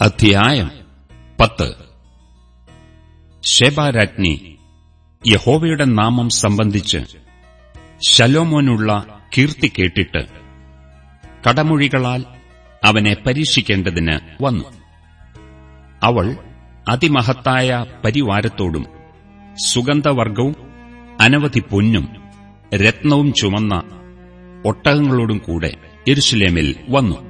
അധ്യായം പത്ത്. ശേബാരാജ്ഞി യഹോവയുടെ നാമം സംബന്ധിച്ച് ശലോമോനുള്ള കീർത്തി കേട്ടിട്ട് കടമൊഴികളാൽ അവനെ പരീക്ഷിക്കേണ്ടതിന് വന്നു. അവൾ അതിമഹത്തായ പരിവാരത്തോടും സുഗന്ധവർഗവും അനവധി പൊന്നും രത്നവും ചുമന്ന ഒട്ടകങ്ങളോടും കൂടെ എരുശലേമിൽ വന്നു.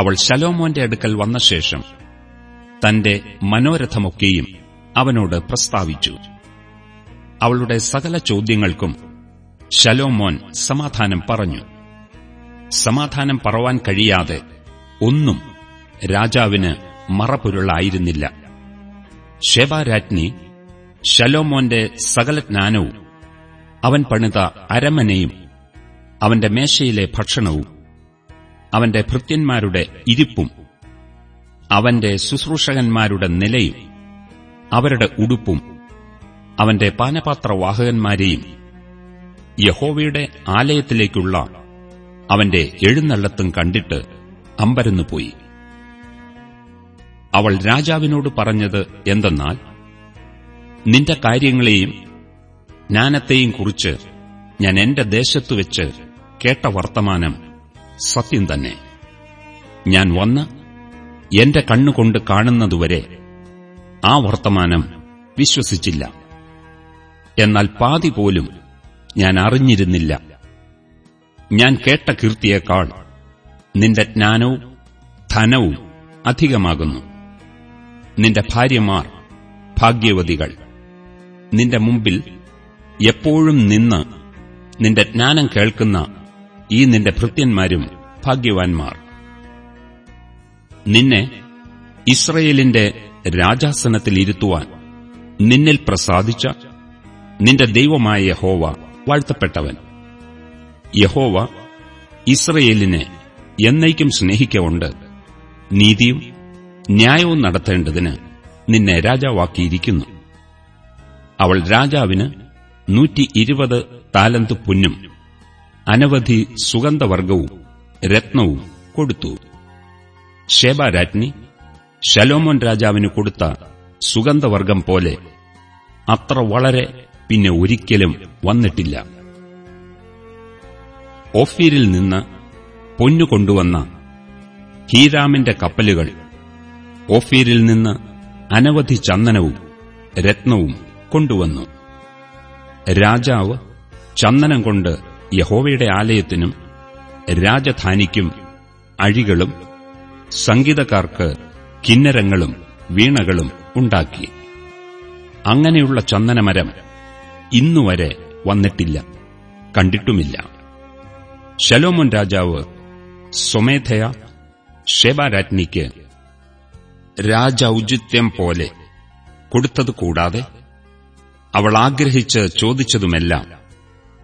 അവൾ ശലോമോന്റെ അടുക്കൽ വന്ന ശേഷം തന്റെ മനോരഥമൊക്കെയും അവനോട് പ്രസ്താവിച്ചു. അവളുടെ സകല ചോദ്യങ്ങൾക്കും ശലോമോൻ സമാധാനം പറഞ്ഞു. സമാധാനം പറവാൻ കഴിയാതെ ഒന്നും രാജാവിന് മറപൊരുളായിരുന്നില്ല. ശേബാരാജ്ഞി ശലോമോന്റെ സകല ജ്ഞാനവും അവൻ പണിത അരമനയും അവന്റെ മേശയിലെ ഭക്ഷണവും അവന്റെ ഭൃത്യന്മാരുടെ ഇരിപ്പും അവന്റെ ശുശ്രൂഷകന്മാരുടെ നിലയും അവരുടെ ഉടുപ്പും അവന്റെ പാനപാത്രവാഹകന്മാരെയും യഹോവയുടെ ആലയത്തിലേക്കുള്ള അവന്റെ എഴുന്നള്ളത്തും കണ്ടിട്ട് അമ്പരന്നുപോയി അവൾ രാജാവിനോട് പറഞ്ഞത് എന്തെന്നാൽ നിന്റെ കാര്യങ്ങളെയും ജ്ഞാനത്തെയും കുറിച്ച് ഞാൻ എന്റെ ദേശത്തുവെച്ച് കേട്ട വർത്തമാനം സത്യം തന്നെ. ഞാൻ വന്ന് എന്റെ കണ്ണുകൊണ്ട് കാണുന്നതുവരെ ആ വർത്തമാനം വിശ്വസിച്ചില്ല. എന്നാൽ പാതി പോലും ഞാൻ അറിഞ്ഞിരുന്നില്ല. ഞാൻ കേട്ട കീർത്തിയേക്കാൾ നിന്റെ ജ്ഞാനവും ധനവും അധികമാകുന്നു. നിന്റെ ഭാര്യമാർ ഭാഗ്യവതികൾ. നിന്റെ മുമ്പിൽ എപ്പോഴും നിന്ന് നിന്റെ ജ്ഞാനം കേൾക്കുന്ന ഈ നിന്റെ ഭൃത്യന്മാരും ഭാഗ്യവാൻമാർ നിന്നെ ഇസ്രയേലിന്റെ രാജാസനത്തിൽ ഇരുത്തുവാൻ നിന്നിൽ പ്രസാദിച്ച നിന്റെ ദൈവമായ യഹോവ വാഴ്ത്തപ്പെട്ടവൻ. യഹോവ ഇസ്രയേലിനെ എന്നേക്കും സ്നേഹിക്കൊണ്ട് നീതിയും ന്യായവും നടത്തേണ്ടതിന് നിന്നെ രാജാവാക്കിയിരിക്കുന്നു. അവൾ രാജാവിന് നൂറ്റി ഇരുപത് താലന്ത് പുന്നും അനവധി സുഗന്ധവർഗവും രത്നവും കൊടുത്തു. ശേബാരാജ്ഞി ശലോമോൻ രാജാവിന് കൊടുത്ത സുഗന്ധവർഗം പോലെ അത്ര വളരെ പിന്നെ ഒരിക്കലും വന്നിട്ടില്ല. ഓഫീരിൽ നിന്ന് പൊന്നു കൊണ്ടുവന്ന ഹീരാമിന്റെ കപ്പലുകൾ ഓഫീരിൽ നിന്ന് അനവധി ചന്ദനവും രത്നവും കൊണ്ടുവന്നു. രാജാവ് ചന്ദനം കൊണ്ട് യഹോവയുടെ ആലയത്തിനും രാജധാനിക്കും അഴികളും സംഗീതക്കാർക്ക് കിന്നരങ്ങളും വീണകളും ഉണ്ടാക്കി. അങ്ങനെയുള്ള ചന്ദനമരം ഇന്നുവരെ വന്നിട്ടില്ല കണ്ടിട്ടുമില്ല. ശലോമോൻ രാജാവ് സ്വമേധയ ഷേബാരാജ്ഞിക്ക് രാജൌചിത്യം പോലെ കൊടുത്തത് കൂടാതെ അവൾ ആഗ്രഹിച്ച് ചോദിച്ചതുമെല്ലാം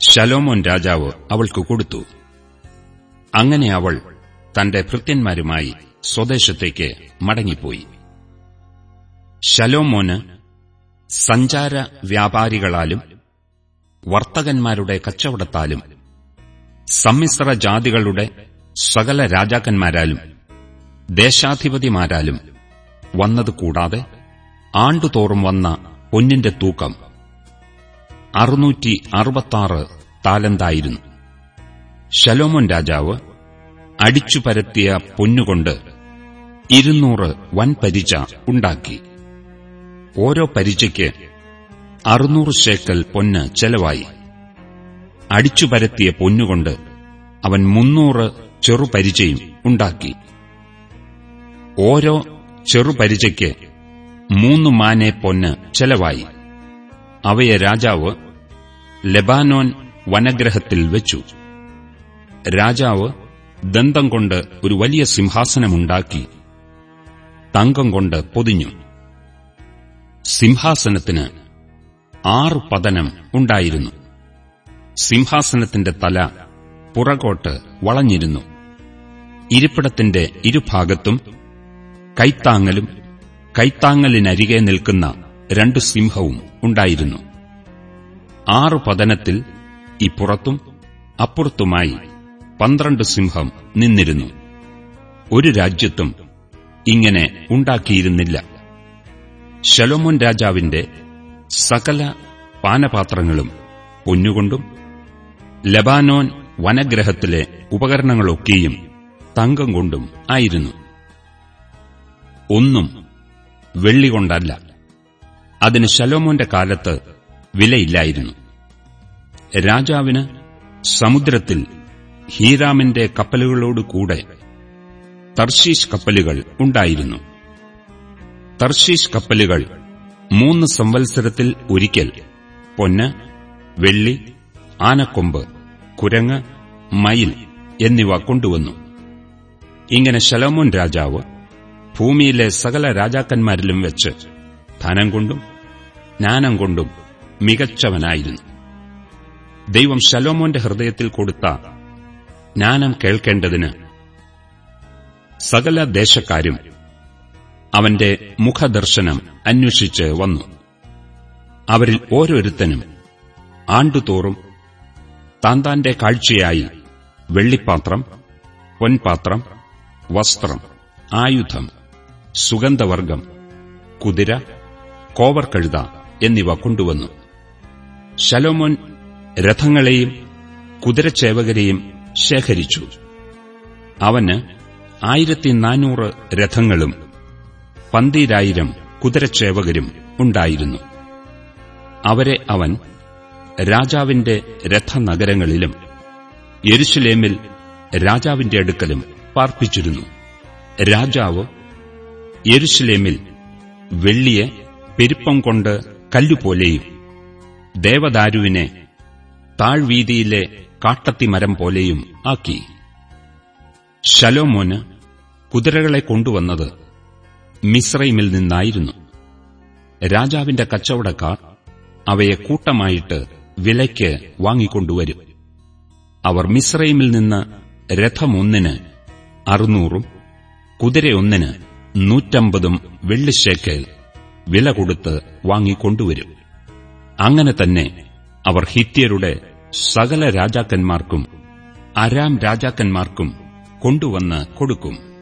ശലോമോൻ രാജാവ് അവൾക്ക് കൊടുത്തു. അങ്ങനെ അവൾ തന്റെ ഭൃത്യന്മാരുമായി സ്വദേശത്തേക്ക് മടങ്ങിപ്പോയി. ശലോമോന് സഞ്ചാര വ്യാപാരികളാലും വർത്തകന്മാരുടെ കച്ചവടത്താലും സമ്മിശ്ര ജാതികളുടെ സകല രാജാക്കന്മാരാലും ദേശാധിപതിമാരാലും വന്നതുകൂടാതെ ആണ്ടുതോറും വന്ന പൊന്നിന്റെ തൂക്കം അറുന്നൂറ്റി അറുപത്താറ് താലന്തായിരുന്നു. ശലോമോൻ രാജാവ് അടിച്ചു പരത്തിയ പൊന്നുകൊണ്ട് ഇരുന്നൂറ് വൻപരിച ഉണ്ടാക്കി. ഓരോ പരിചയ്ക്ക് അറുനൂറ് ശേക്കൽ പൊന്ന് ചെലവായി. അടിച്ചു പരത്തിയ പൊന്നുകൊണ്ട് അവൻ മുന്നൂറ് ചെറുപരിചയും ഉണ്ടാക്കി. ഓരോ ചെറുപരിചയ്ക്ക് മൂന്ന് മാനെ പൊന്ന് ചെലവായി. അവയെ രാജാവ് ലെബാനോൻ വനഗ്രഹത്തിൽ വെച്ചു. രാജാവ് ദന്തം കൊണ്ട് ഒരു വലിയ സിംഹാസനമുണ്ടാക്കി തങ്കം കൊണ്ട് പൊതിഞ്ഞു. സിംഹാസനത്തിന് ആറു പതനം ഉണ്ടായിരുന്നു. സിംഹാസനത്തിന്റെ തല പുറകോട്ട് വളഞ്ഞിരുന്നു. ഇരിപ്പിടത്തിന്റെ ഇരുഭാഗത്തും കൈത്താങ്ങലും കൈത്താങ്ങലിനരികെ നിൽക്കുന്ന രണ്ടു സിംഹവും ഉണ്ടായിരുന്നു. ആറു പതനത്തിൽ ഇപ്പുറത്തും അപ്പുറത്തുമായി പന്ത്രണ്ട് സിംഹം നിന്നിരുന്നു. ഒരു രാജ്യത്തും ഇങ്ങനെ ഉണ്ടാക്കിയിരുന്നില്ല. ശലോമോൻ രാജാവിന്റെ സകല പാനപാത്രങ്ങളും പൊന്നുകൊണ്ടും ലബാനോൻ വനഗ്രഹത്തിലെ ഉപകരണങ്ങളൊക്കെയും തങ്കം കൊണ്ടും ആയിരുന്നു. ഒന്നും വെള്ളികൊണ്ടല്ല അതിന് ശലോമോന്റെ കാലത്ത് വിലയില്ലായിരുന്നു. രാജാവിന് സമുദ്രത്തിൽ ഹീരാമിന്റെ കപ്പലുകളോടുകൂടെ തർശീഷ് കപ്പലുകൾ ഉണ്ടായിരുന്നു. തർശീഷ് കപ്പലുകൾ മൂന്ന് സംവത്സരത്തിൽ ഒരിക്കൽ പൊന്ന് വെള്ളി ആനക്കൊമ്പ് കുരങ്ങ് മയിൽ എന്നിവ കൊണ്ടുവന്നു. ഇങ്ങനെ ശലോമോൻ രാജാവ് ഭൂമിയിലെ സകല രാജാക്കന്മാരിലും വെച്ച് ധനം കൊണ്ടും ജ്ഞാനം കൊണ്ടും മികച്ചവനായിരുന്നു. ദൈവം ശലോമോന്റെ ഹൃദയത്തിൽ കൊടുത്ത ജ്ഞാനം കേൾക്കേണ്ടതിന് സകല ദേശക്കാരും അവന്റെ മുഖദർശനം അന്വേഷിച്ച് വന്നു. അവരിൽ ഓരോരുത്തനും ആണ്ടുതോറും താന്താന്റെ കാഴ്ചയായി വെള്ളിപ്പാത്രം പൊൻപാത്രം വസ്ത്രം ആയുധം സുഗന്ധവർഗം കുതിര കോവർ കഴുത എന്നിവ കൊണ്ടുവന്നു. ശലോമോൻ രഥങ്ങളെയും കുതിരച്ചേവകരെയും ശേഖരിച്ചു. അവന് ആയിരത്തി നാനൂറ് രഥങ്ങളും പന്തീരായിരം കുതിരച്ചേവകരും ഉണ്ടായിരുന്നു. അവരെ അവൻ രാജാവിന്റെ രഥനഗരങ്ങളിലും യെരുശലേമിൽ രാജാവിന്റെ അടുക്കലും പാർപ്പിച്ചിരുന്നു. രാജാവ് യെരുശലേമിൽ വെള്ളിയെ പെരുപ്പം കൊണ്ട് കല്ലുപോലെയും ദേവദാരുവിനെ താഴ്വീതിയിലെ കാട്ടത്തിമരം പോലെയും ആക്കി. ശലോമോന് കുതിരകളെ കൊണ്ടുവന്നത് മിശ്രൈമിൽ നിന്നായിരുന്നു. രാജാവിന്റെ കച്ചവടക്കാർ അവയെ കൂട്ടമായിട്ട് വിലയ്ക്ക് വാങ്ങിക്കൊണ്ടുവരും. അവർ മിശ്രൈമിൽ നിന്ന് രഥമൊന്നിന് അറുന്നൂറും കുതിരയൊന്നിന് നൂറ്റമ്പതും വെള്ളിശേക്കൽ വില കൊടുത്ത് വാങ്ങിക്കൊണ്ടുവരും. അങ്ങനെ തന്നെ അവർ ഹിത്യരുടെ സകല രാജാക്കന്മാർക്കും അരാം രാജാക്കന്മാർക്കും കൊണ്ടുവന്ന് കൊടുക്കും.